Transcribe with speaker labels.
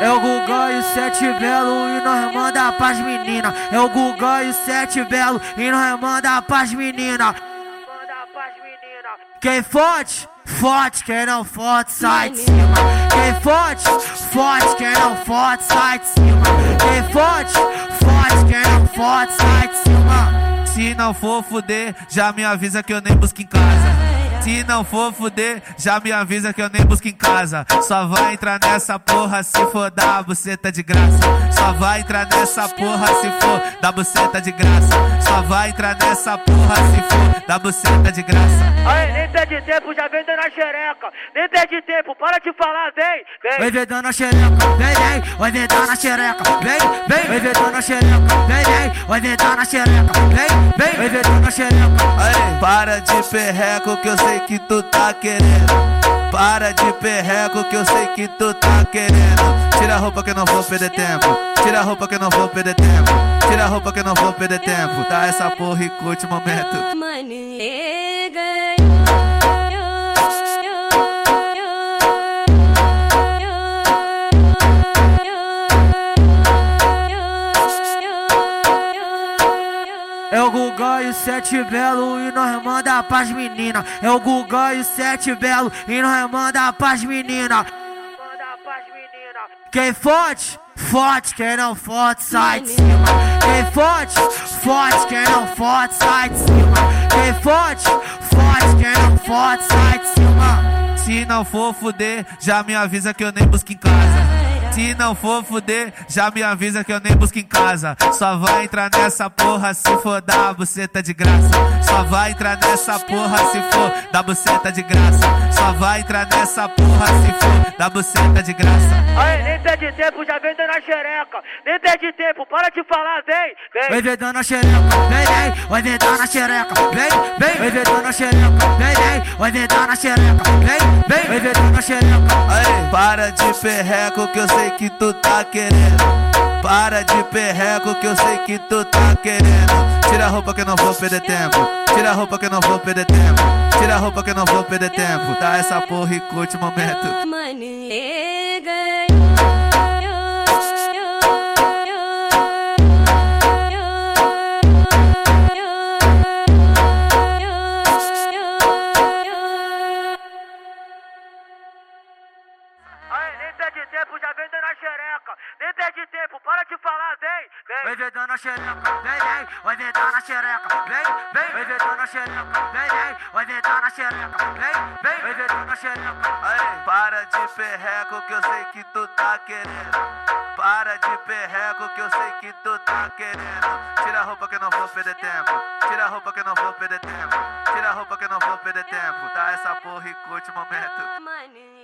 Speaker 1: É o Guga e o Sete Belo e nós manda pras menina. É o Guga e o Sete Belo e nós manda pras menina. Quem forte, forte, quem não forte, sai de cima. Quem forte, forte, quem não forte, sai de cima. Quem forte, forte, quem não forte, sai de cima.
Speaker 2: Se não for fuder, já me avisa que eu nem busco em casa. Se não for fuder, já me avisa que eu nem busco em casa. Só vai entrar nessa porra se for dar buceta de graça. Só vai entrar nessa porra se for dar buceta de graça. Só vai entrar nessa porra se for dar buceta de graça.
Speaker 3: Aí, nem perde tempo, já vem dando a xereca. Nem perde tempo, para de falar, vem, vem.
Speaker 1: Vem vedando a xereca, vem, vem, vai vedando a xereca, vem, vem, vai vedando a xereca, vem, vem, vai vedando a xereca, vem, vem, vai vedando a xereca.
Speaker 2: Aí, para de perreco que eu sei que tu tá querendo. Para de perreco que eu sei que tu tá querendo. Tira a roupa que eu não vou perder tempo. Tira a roupa que eu não vou perder tempo. Tira a roupa que eu não vou perder tempo. Tá essa porra e curte o momento.
Speaker 1: É Guga o Sete Belo e nós manda pras menina. É o Guga e Sete Belo e nós manda pras menina. Quem forte, forte, quem não forte, sai de cima. Quem forte, forte, quem não forte, sai de cima. Quem forte, forte, quem não forte, sai de cima.
Speaker 2: Se não for fuder, já me avisa que eu nem busco em casa. Se não for fuder, já me avisa que eu nem busco em casa. Só vai entrar nessa porra se for dar buceta de graça. Só vai entrar nessa porra se for dar buceta de graça. Só vai entrar nessa porra se for dar buceta de graça.
Speaker 3: Aí, nem perde tempo, já vem dando a xereca. Nem perde tempo, para de falar, vem, vem.
Speaker 1: Vem vedando a xereca, vem, vem, vai vedando a xereca, vem, vem, vai vedando a xereca, vem, vem, vai vedando a xereca, vem, vem, vai vedando a xereca.
Speaker 2: Aí, para de perreco que eu sei que tu tá querendo. Para de perreco que eu sei que tu tá querendo. Tira a roupa que eu não vou perder tempo. Tira a roupa que eu não vou perder tempo. Tira a roupa que eu não vou perder tempo. Tá essa porra e curte o momento.
Speaker 3: Perde tempo, já vem dando a xereca. Nem perde tempo, para de falar, vem, vem.
Speaker 1: Vem vedando a xereca, vem, vem, vai vedando a xereca, vem, vem, vai vedando a xereca, vem, vem, vai vedando a xereca, vem, vem, vai vedando a xereca.
Speaker 2: Aí, para de perreco que eu sei que tu tá querendo. Para de perreco que eu sei que tu tá querendo. Tira a roupa que eu não vou perder tempo. Tira a roupa que eu não vou perder tempo. Tira a roupa que eu não vou perder tempo. Tá essa porra e curte o momento.